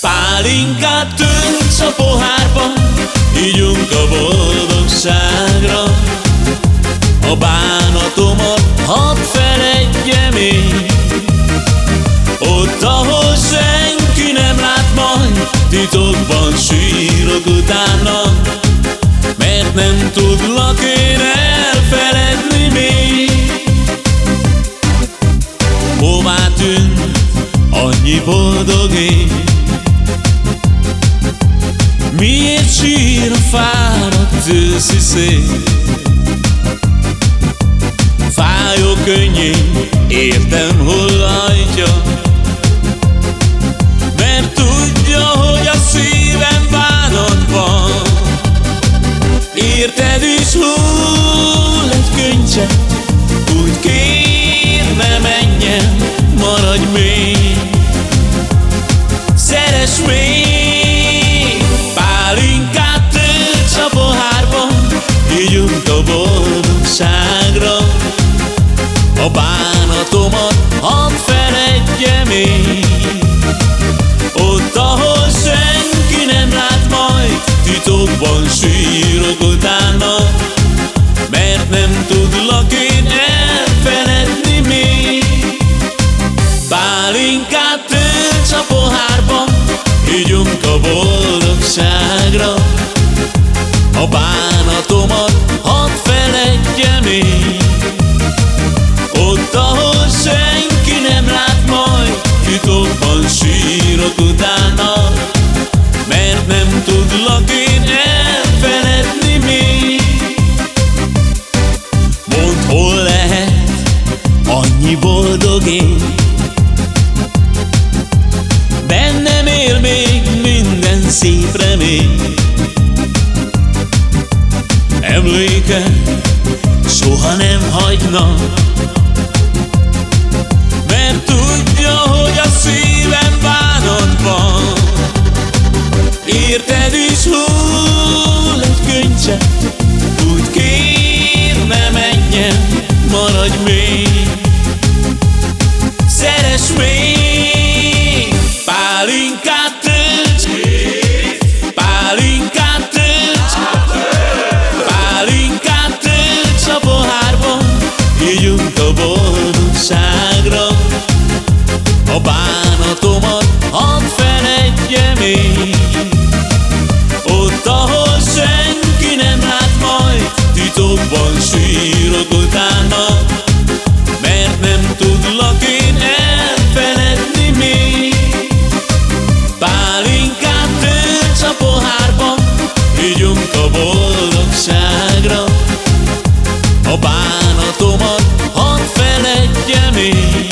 Pálinkát tönc a pohárban, ígyunk a boldogságra. A bánatomat hadd feledjem én, ott, ahol senki nem lát majd, titokban sírok utána, mert nem tudlak én elfeledni még. Hová tűnt annyi boldog én, Miért sír a fáradt őszi szél? Fájó könnyén értem, hol hajtja. Mert tudja, hogy a szívem bánat van Érted is hull egy könycse? Úgy kér, ne menjen, maradj még. Szeres még boldogságra A bánatomat hadd feledjem én. Ott, ahol senki nem lát majd Titokban sírok utána Mert nem tudlak én elfeledni még. Pálinkát tölts a pohárban Ígyunk a boldogságra. A bánatomat szép remény. Emléke soha nem hagyna Pálinkát tölts a pohárban Ígyunk a boldogságra. A bánatomat hadd feledjem én